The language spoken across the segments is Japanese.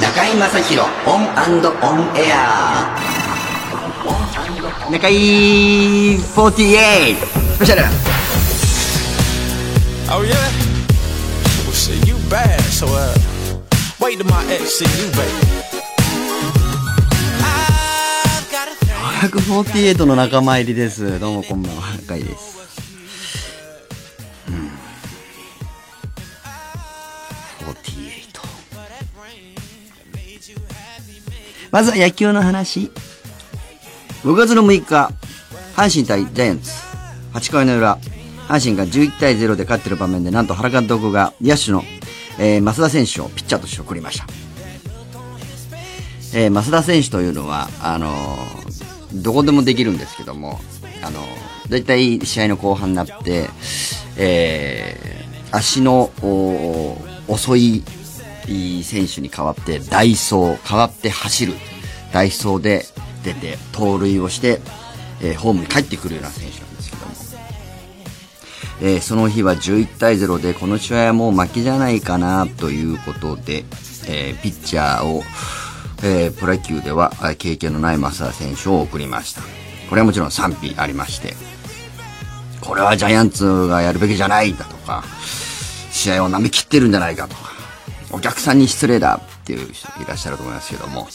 中井正広オンオンエア中井48スペシャル Oh yeah? Well shit, you bad, so uh wait till my ex see you, baby. 148の仲間入りです。どうもこんばんは中井です。48まずは野球の話。6月の6日阪神対ジャイアンツ。8回の裏阪神が11対0で勝ってる場面でなんと原監督が野手の、えー増田選手をピッチャーとして送りました。えー増田選手というのは、あのーどこでもできるんですけども、あの、だいたい試合の後半になって、えー足の遅い選手に代わって、ダイソー、代わって走る、ダイソーで出て、盗塁をして、えーホームに帰ってくるような選手なんですけども、えーその日は11対0で、この試合はもう負けじゃないかなということで、えーピッチャーを、えープロ野球ではあ経験のない増田選手を送りました。これはもちろん賛否ありまして、これはジャイアンツがやるべきじゃないだとか、試合を舐め切ってるんじゃないかとか、お客さんに失礼だっていう人いらっしゃると思いますけども、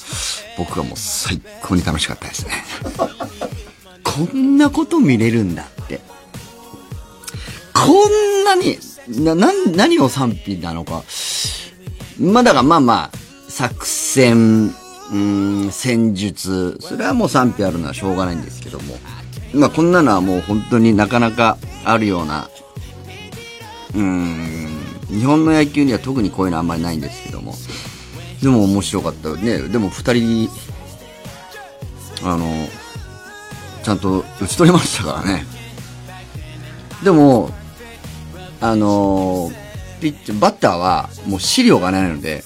僕はもう最高に楽しかったですね。こんなこと見れるんだって。こんなに、な、な、何を賛否なのか。まあだからまあまあ、作戦、うん、戦術、それはもう賛否あるのはしょうがないんですけども。まあこんなのはもう本当になかなかあるような、うん、日本の野球には特にこういうのはあんまりないんですけども。でも面白かったよね。でも二人、あの、ちゃんと打ち取りましたからね。でも、あのピッチバッターはもう資料がないので、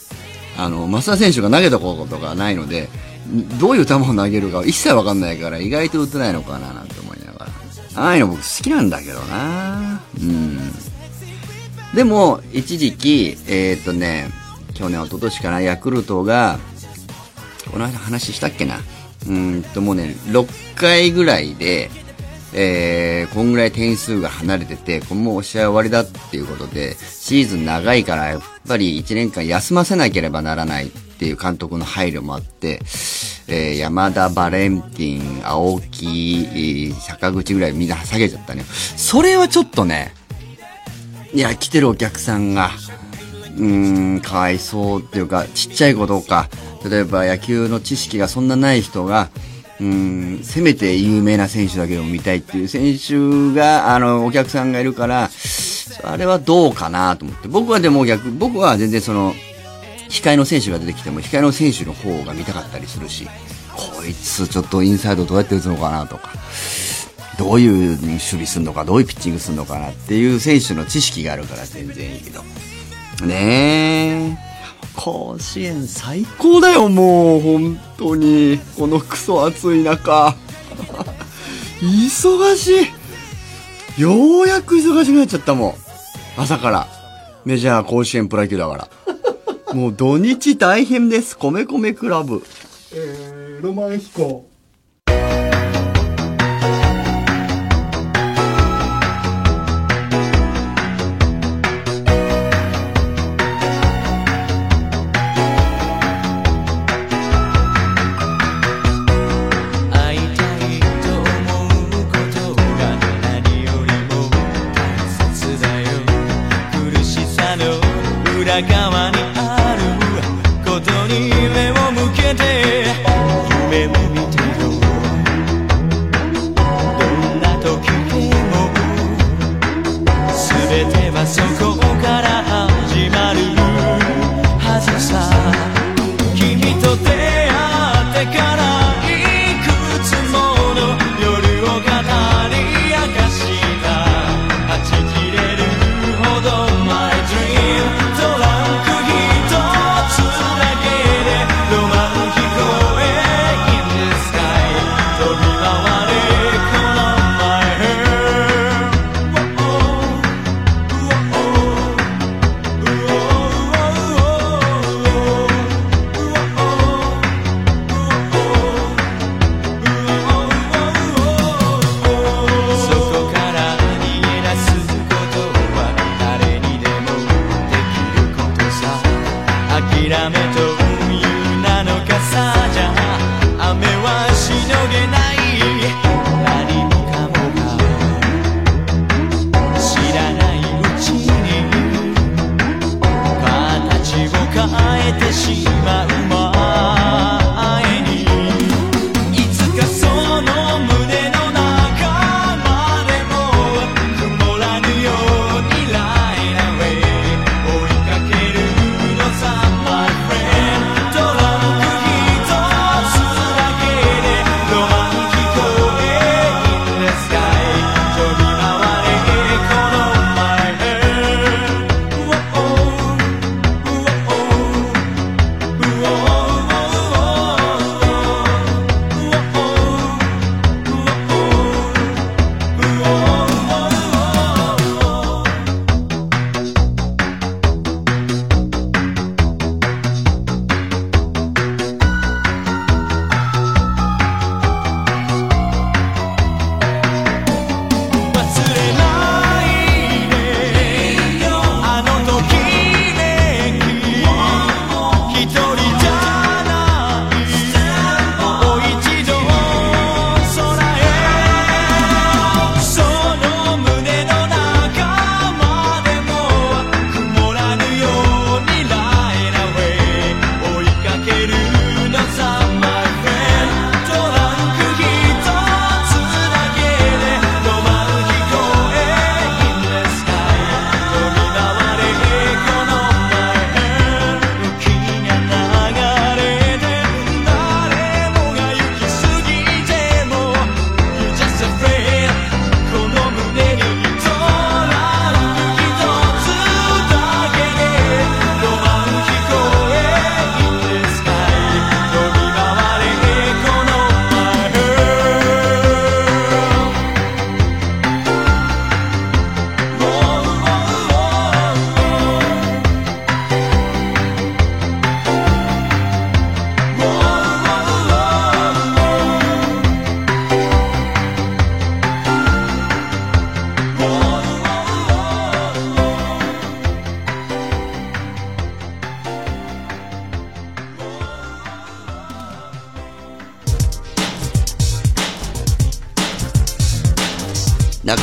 あの、増田選手が投げたことがないので、どういう球を投げるか一切わかんないから意外と打てないのかななんて思いながら。ああいうの僕好きなんだけどなうん。でも、一時期、えーっとね、去年、一昨年かな、ヤクルトが、この間話したっけな。うんと、もうね、6回ぐらいで、えー、こんぐらい点数が離れてて、これもう試合終わりだっていうことで、シーズン長いから、やっぱり1年間休ませなければならないっていう監督の配慮もあって、えー、山田、バレンティン、青木、坂口ぐらいみんな下げちゃったね。それはちょっとね、いや、来てるお客さんが、うーん、かわいそうっていうか、ちっちゃい子とか、例えば野球の知識がそんなない人が、うん、せめて有名な選手だけでも見たいっていう選手が、あの、お客さんがいるから、あれはどうかなと思って。僕はでも逆、僕は全然その、控えの選手が出てきても、控えの選手の方が見たかったりするし、こいつちょっとインサイドどうやって打つのかなとか、どういう守備するのか、どういうピッチングするのかなっていう選手の知識があるから全然いいけど。ねえ。甲子園最高だよ、もう、本当に。このクソ暑い中。忙しい。ようやく忙しくなっちゃったもん。朝から。メジャー甲子園プロ野球だから。もう土日大変です。米米クラブ。えー、ロマン飛行。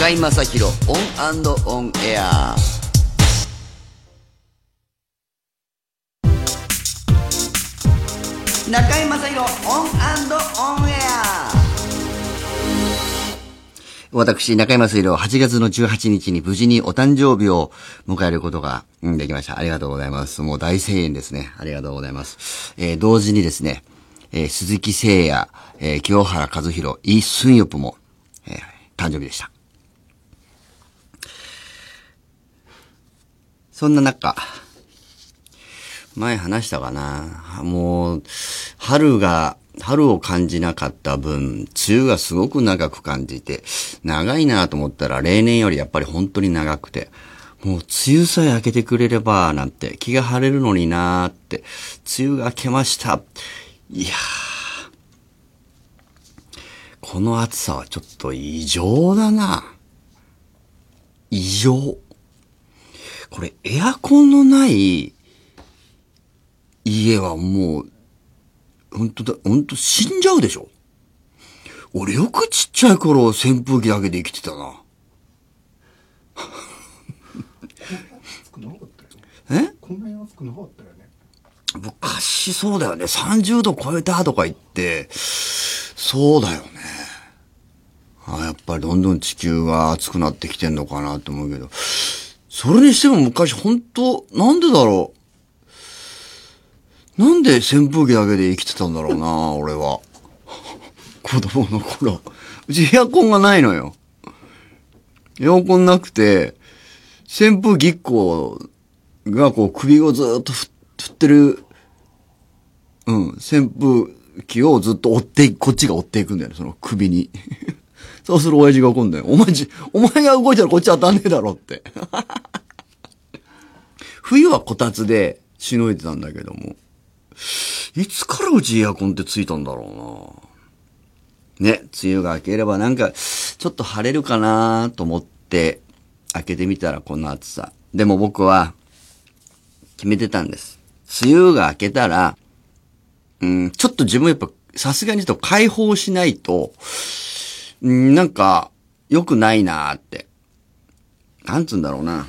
中居正広オンオンエア中居正広オンオンエア私、中居正広、8月の18日に無事にお誕生日を迎えることが、できました。ありがとうございます。もう大声援ですね。ありがとうございます。えー同時にですね、えー鈴木誠也、えー清原和弘、イ・スンヨプも、えー誕生日でした。そんな中、前話したかなもう、春が、春を感じなかった分、梅雨がすごく長く感じて、長いなと思ったら例年よりやっぱり本当に長くて、もう梅雨さえ明けてくれれば、なんて、気が晴れるのになーって、梅雨が明けました。いやー、この暑さはちょっと異常だな。異常。これエアコンのない家はもう、本当だ、本当死んじゃうでしょ？俺よくちっちゃい頃扇風機だけで生きてたな。え？こんなに暑くなかったよね。昔そうだよね。30度超えたとか言って、そうだよね。あやっぱりどんどん地球が暑くなってきてんのかなと思うけど。それにしても昔本当なんでだろう。なんで扇風機だけで生きてたんだろうな、俺は。子供の頃。うちエアコンがないのよ。エアコンなくて、扇風機1個がこう首をずっと振振ってる、うん、扇風機をずっと追っていこっちが追っていくんだよね、その首に。そうする親父が怒るんだよ。お前じ、お前が動いたらこっち当たんねえだろって。冬はこたつでしのいでたんだけども。いつからうちエアコンってついたんだろうな。ね、梅雨が明ければなんか、ちょっと晴れるかなと思って、開けてみたらこの暑さ。でも僕は、決めてたんです。梅雨が明けたら、うん、ちょっと自分やっぱ、さすがにちょっと解放しないと、うん、なんか、良くないなーって。なんつうんだろうな。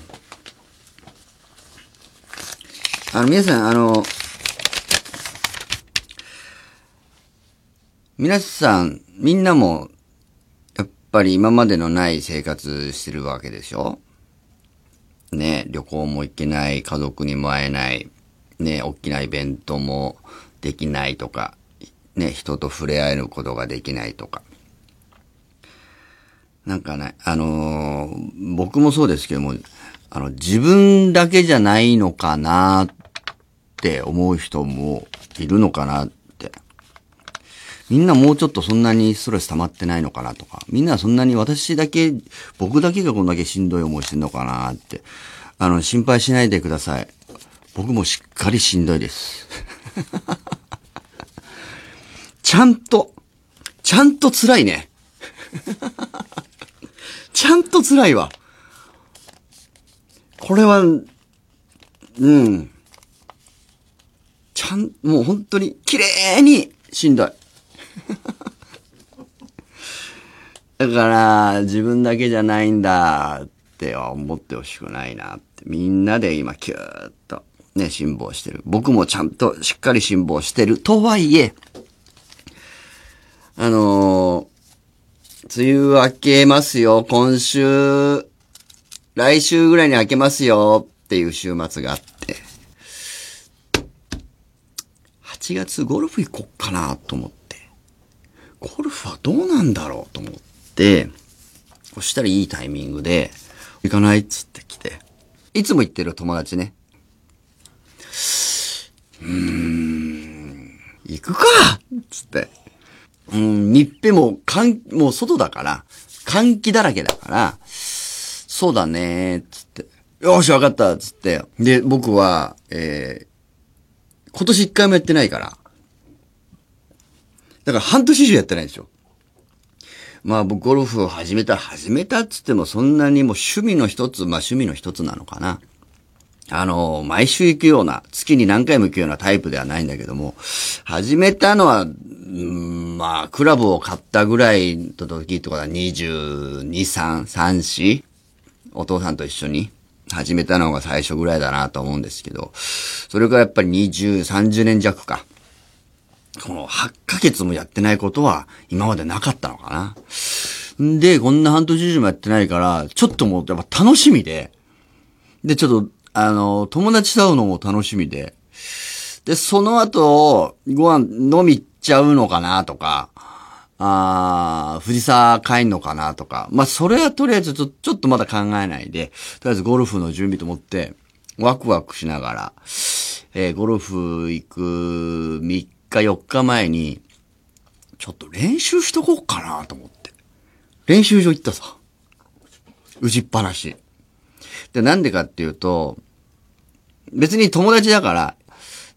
あの、皆さん、あの、皆さん、みんなも、やっぱり今までのない生活してるわけでしょ？ね、旅行も行けない、家族にも会えない、ね、大きなイベントもできないとか、ね、人と触れ合えることができないとか。なんかね、あのー僕もそうですけども、あの、自分だけじゃないのかなって思う人もいるのかなって。みんなもうちょっとそんなにストレス溜まってないのかなとか、みんなそんなに私だけ、僕だけがこんだけしんどい思いしてんのかなって。あの、心配しないでください。僕もしっかりしんどいです。ちゃんと、ちゃんと辛いね。ちゃんと辛いわ。これは、うん。ちゃん、もう本当に綺麗にしんどい。だから、自分だけじゃないんだっては思ってほしくないなって。みんなで今、キューッと、ね、辛抱してる。僕もちゃんとしっかり辛抱してる。とはいえ、あのー、梅雨明けますよ。今週、来週ぐらいに明けますよっていう週末があって。8月ゴルフ行こっかなと思って。ゴルフはどうなんだろうと思って、そしたらいいタイミングで、行かないっつって来て。いつも行ってる友達ね。うーん、行くかっつって。うん、日ぺも、かん、もう外だから、換気だらけだから、そうだねーつって。よし、わかったつって。で、僕は、えー、今年一回もやってないから。だから半年以上やってないんですよ。まあ僕ゴルフを始めた、始めたっつってもそんなにもう趣味の一つ、まあ趣味の一つなのかな。あの、毎週行くような、月に何回も行くようなタイプではないんだけども、始めたのは、うんまあ、クラブを買ったぐらいの時とかだ、22、3、3、4? お父さんと一緒に始めたのが最初ぐらいだなと思うんですけど、それからやっぱり20、30年弱か。この8ヶ月もやってないことは今までなかったのかな。んで、こんな半年以上もやってないから、ちょっともうやっぱ楽しみで、で、ちょっと、あの、友達と会うのも楽しみで、で、その後、ご飯飲み行っちゃうのかなとか、あー藤沢帰んのかなとか、まあ、それはとりあえずちょちょっとまだ考えないで、とりあえずゴルフの準備と思って、ワクワクしながら、えーゴルフ行く3日4日前に、ちょっと練習しとこうかなと思って。練習場行ったさ。打ちっぱなし。で、なんでかっていうと、別に友達だから、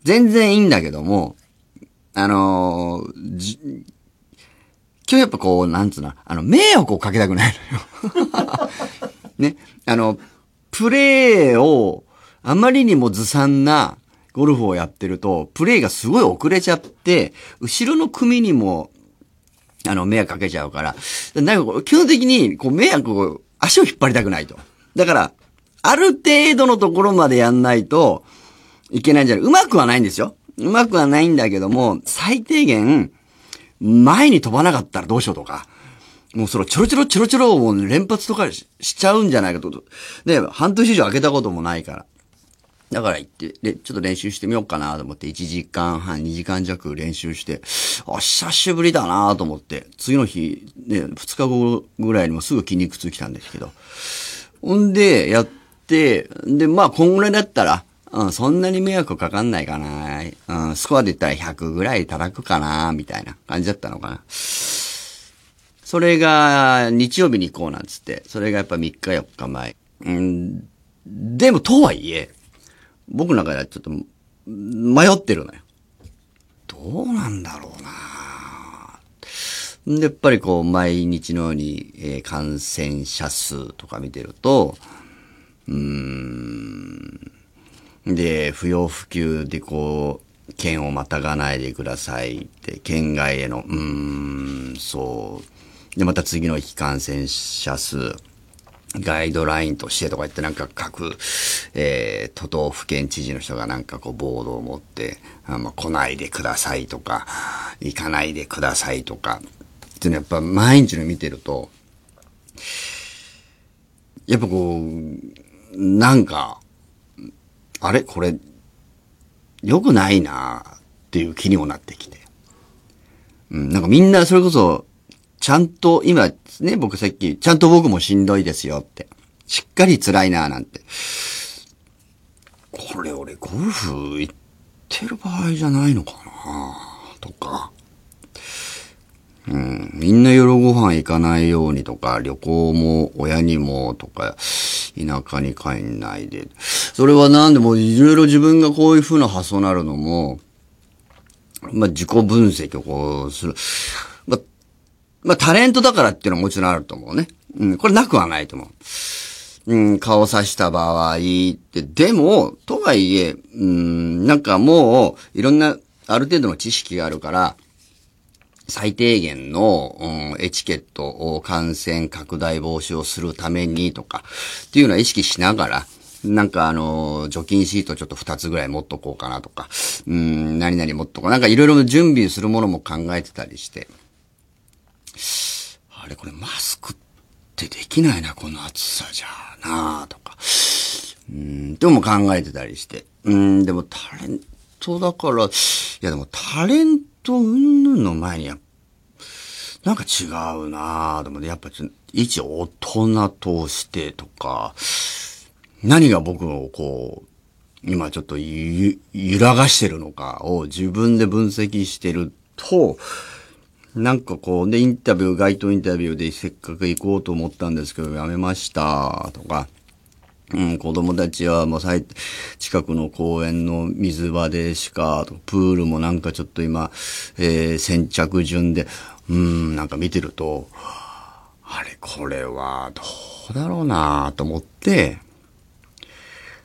全然いいんだけども、あのーじ今日やっぱこう、なんつうの、あの、迷惑をかけたくないのよ。ね。あの、プレーを、あまりにもずさんなゴルフをやってると、プレーがすごい遅れちゃって、後ろの組にも、あの、迷惑かけちゃうから、なんか、基本的に、こう、迷惑を、足を引っ張りたくないと。だから、ある程度のところまでやんないといけないんじゃない。うまくはないんですよ。うまくはないんだけども、最低限、前に飛ばなかったらどうしようとか、もうそのちょろちょろちょろちょろを連発とかしちゃうんじゃないかと。で、半年以上開けたこともないから。だから行って、で、ちょっと練習してみようかなと思って、1時間半、2時間弱練習して、あ、久しぶりだなと思って、次の日、ね、2日後ぐらいにもすぐ筋肉痛きたんですけど。ほんで、やって、で、まあ、こんぐらいだったら、うん、そんなに迷惑かかんないかな。うん、スコアで言ったら100ぐらい叩くかな、みたいな感じだったのかな。それが、日曜日に行こうなんつって、それがやっぱ3日4日前。うん、でも、とはいえ、僕の中ではちょっと、迷ってるのよ。どうなんだろうなで、やっぱりこう、毎日のように、えー感染者数とか見てると、うーん、で、不要不急でこう、県をまたがないでくださいって、県外への、うーん、そう。で、また次の日感染者数、ガイドラインとしてとか言ってなんか各、えー、都道府県知事の人がなんかこうボードを持って、あまあ、来ないでくださいとか、行かないでくださいとか、っていうのはやっぱ毎日の見てると、やっぱこう、なんか、あれ？これ、良くないなっていう気にもなってきて。うん、なんかみんなそれこそ、ちゃんと、今ね、僕さっき、ちゃんと僕もしんどいですよって。しっかり辛いななんて。これ俺ゴルフ行ってる場合じゃないのかなとか。うん、みんな夜ご飯行かないようにとか、旅行も親にもとか、田舎に帰んないで。それはなんでもいろいろ自分がこういう風な発想になるのも、まあ自己分析をこうする。まあ、まあタレントだからっていうのはもちろんあると思うね。うん、これなくはないと思う。うん、顔さした場合って、でも、とはいえ、うん、なんかもう、いろんな、ある程度の知識があるから、最低限の、うん、エチケットを感染拡大防止をするためにとか、っていうのは意識しながら、なんかあの、除菌シートちょっと2つぐらい持っとこうかなとか、うん、何々持っとこう。なんかいろいろ準備するものも考えてたりして、あれこれマスクってできないな、この暑さじゃあなとか。うん、でも考えてたりして。うん、でもタレントだから、いやでもタレント云々の前にやっなんか違うなぁと思って、やっぱちょっと一大人としてとか、何が僕をこう、今ちょっと揺らがしてるのかを自分で分析してると、なんかこうね、インタビュー、街頭インタビューでせっかく行こうと思ったんですけど、やめました、とか、うん、子供たちはもう最、近くの公園の水場でしか、プールもなんかちょっと今、えー先着順で、うん、なんか見てると、あれ、これはどうだろうなと思って、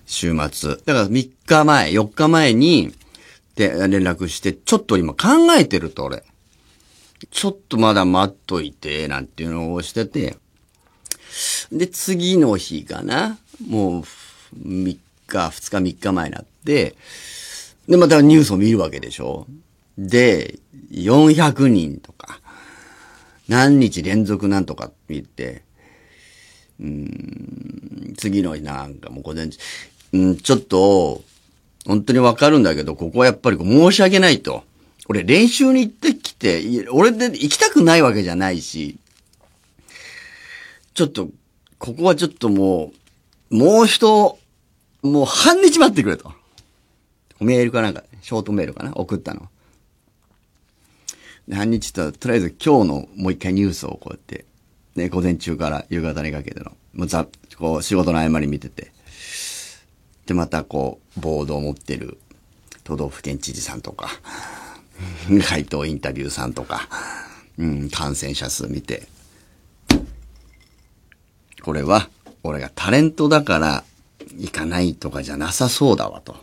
週末。だから3日前、4日前に、で、連絡して、ちょっと今考えてると俺。ちょっとまだ待っといて、なんていうのをしてて。で、次の日かな。もう、3日、2日、3日前になって、で、またニュースを見るわけでしょ。で、400人とか、何日連続なんとかって言って、うん、次の日なんかもう午前中、うん、ちょっと、本当にわかるんだけど、ここはやっぱり申し訳ないと。俺練習に行ってきて、俺で行きたくないわけじゃないし、ちょっと、ここはちょっともう、もう一、もう半日待ってくれと。メールかなんか、ショートメールかな送ったの。半日と、とりあえず今日のもう一回ニュースをこうやって、ね、午前中から夕方にかけての、もうざ、こう仕事の合間に見てて、で、またこう、ボードを持ってる都道府県知事さんとか、回答インタビューさんとか、うん、感染者数見て、これは、俺がタレントだから行かないとかじゃなさそうだわと。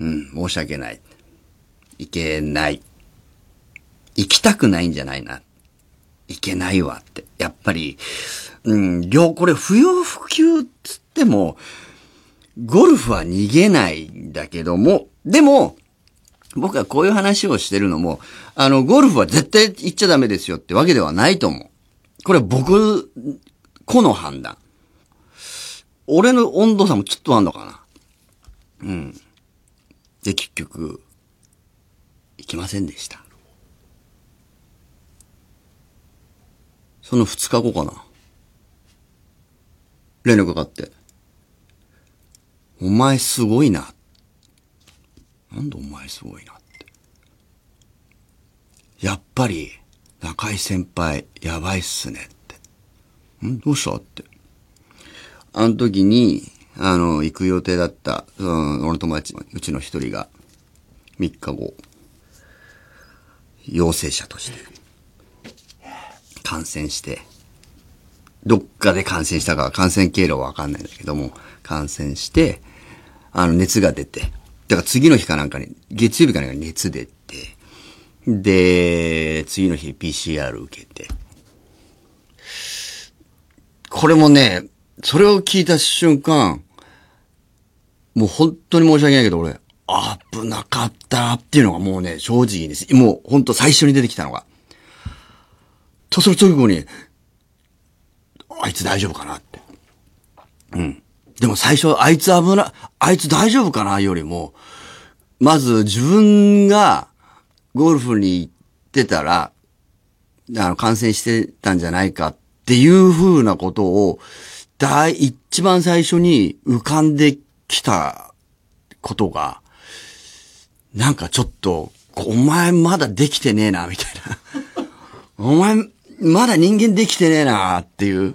うん、申し訳ない。行けない。行きたくないんじゃないな。行けないわって。やっぱり、うん、両、これ不要不急っつっても、ゴルフは逃げないんだけども、でも、僕はこういう話をしてるのも、あの、ゴルフは絶対行っちゃダメですよってわけではないと思う。これ僕、個の判断。俺の温度差もちょっとあんのかな。うん。で、結局、行きませんでした。その二日後かな。連絡がかって。お前すごいな。なんでお前すごいなって。やっぱり、中井先輩、やばいっすねって。んどうしたって。あの時に、あの、行く予定だった、うん、俺の友達、うちの一人が、3日後、陽性者として、感染して、どっかで感染したか感染経路はわかんないんだけども、感染して、あの、熱が出て、だから次の日かなんかに、月曜日かなんかに熱出て、で、次の日 PCR 受けて、これもね、それを聞いた瞬間、もう本当に申し訳ないけど俺、危なかったっていうのがもうね、正直です。もう本当最初に出てきたのが。と、その直後に、あいつ大丈夫かなって。うん。でも最初、あいつ危な、あいつ大丈夫かなよりも、まず自分がゴルフに行ってたら、あの、感染してたんじゃないかっていう風なことを、第、一番最初に浮かんできたことが、なんかちょっと、お前まだできてねえな、みたいな。お前、まだ人間できてねえな、っていう。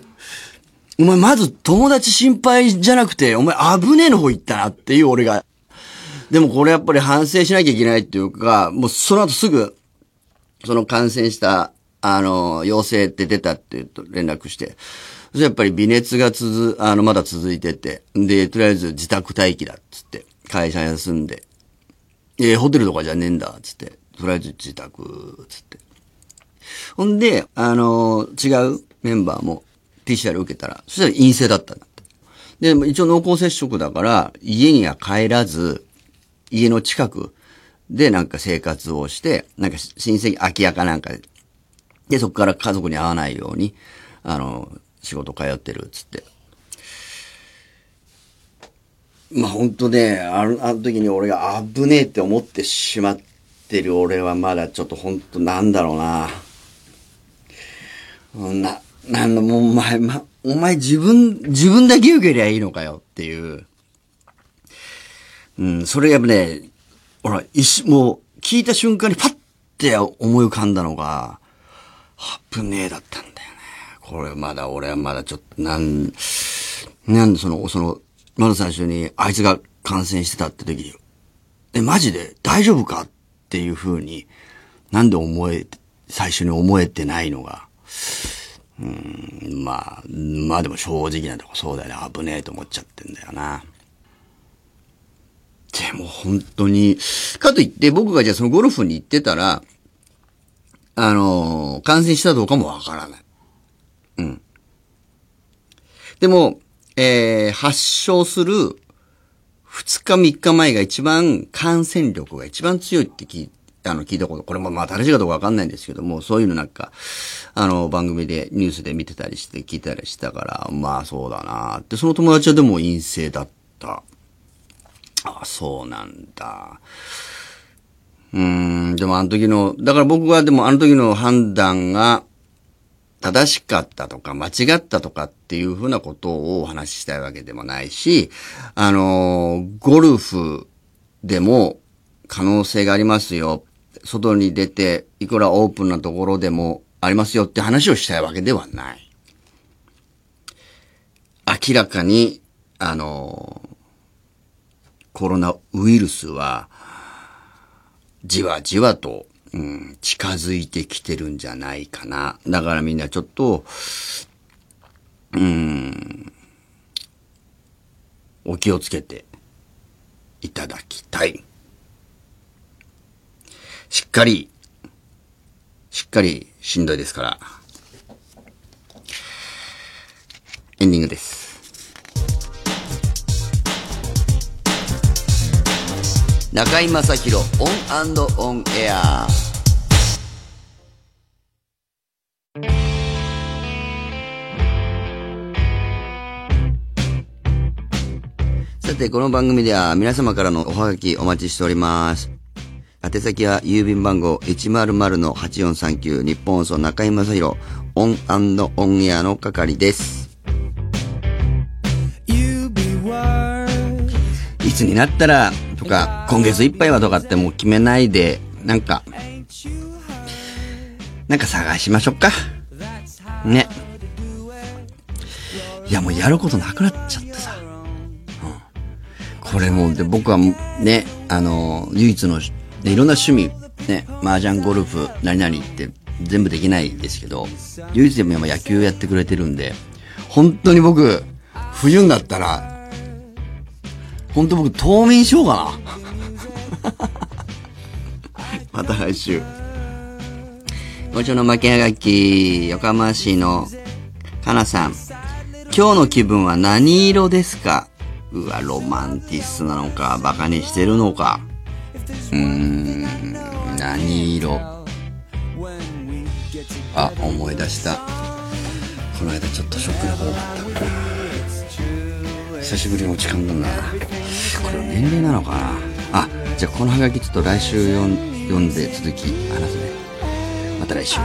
お前まず友達心配じゃなくて、お前危ねえの方行ったなっていう俺が。でもこれやっぱり反省しなきゃいけないっていうか、もうその後すぐ、その感染した、あの、陽性って出たって言うと連絡して、そしやっぱり微熱が続、あの、まだ続いてて、で、とりあえず自宅待機だっつって、会社休んで、えーホテルとかじゃねえんだっ、つって、とりあえず自宅、つって。ほんで、あの違うメンバーも PCR 受けたら、そしたら陰性だったんだって。で、一応濃厚接触だから、家には帰らず、家の近くでなんか生活をして、なんか親戚、空き家かなんかで、で、そこから家族に会わないように、あの、仕事通ってるっつって。まあ本当ね、あの、あの時に俺が危ねえって思ってしまってる俺はまだちょっと本当なんだろうな。な、なんだ、もうお前、ま、お前自分、自分だけ受けりゃいいのかよっていう。うん、それやっぱね、ほら、一瞬、もう、聞いた瞬間にパッて思い浮かんだのが、危ねえだったんだよね。これまだ、俺はまだちょっと、なん、なんでその、その、まず最初に、あいつが感染してたって時に、え、マジで？大丈夫かっていう風に、なんで思え、最初に思えてないのが、うん、まあ、まあでも正直なとこそうだよね。危ねえと思っちゃってんだよな。でも本当に、かといって僕がじゃあそのゴルフに行ってたら、あのー感染したどうかもわからない。うん。でも、えー、発症する2日3日前が一番感染力が一番強いって聞いあの、聞いたこと、これもまあ正しいかどうかわかんないんですけども、そういうのなんか、あの、番組で、ニュースで見てたりして、聞いたりしたから、まあそうだなって、その友達はでも陰性だった。あ、そうなんだ。うーん、でもあの時の、だから僕はでもあの時の判断が正しかったとか間違ったとかっていうふうなことをお話ししたいわけでもないし、あの、ゴルフでも可能性がありますよ。外に出て、いくらオープンなところでもありますよって話をしたいわけではない。明らかに、あの、コロナウイルスは、じわじわと、うん、近づいてきてるんじゃないかな。だからみんなちょっと、うん、お気をつけていただきたい。しっかり、しっかりしんどいですから。エンディングです。中居正広オンオンエアさて、この番組では皆様からのおはがきお待ちしております。宛先は郵便番号100-8439ニッポン放送中居正広オンオンエアの係です。いつになったらとか、今月いっぱいはとかってもう決めないで、なんか、なんか探しましょうか。ね。いやもうやることなくなっちゃってさ。うん、これもうで僕はね、あの、唯一の、でいろんな趣味、ね、麻雀、ゴルフ、何々って全部できないですけど、唯一でも今野球やってくれてるんで、本当に僕、冬になったら、本当僕冬眠しようかな。また来週。ごちの負けはがき、横浜市のかなさん。今日の気分は何色ですか？うわ、ロマンティスなのか、バカにしてるのか。うーん、何色？あ、思い出した。この間ちょっとショックなことがあった。久しぶりの時間だな。これ年齢なのかな？あ、じゃあこのハガキちょっと来週読ん読んで続き話すね。また来週。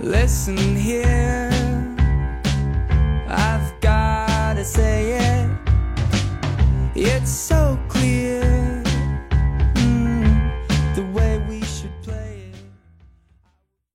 Listen here.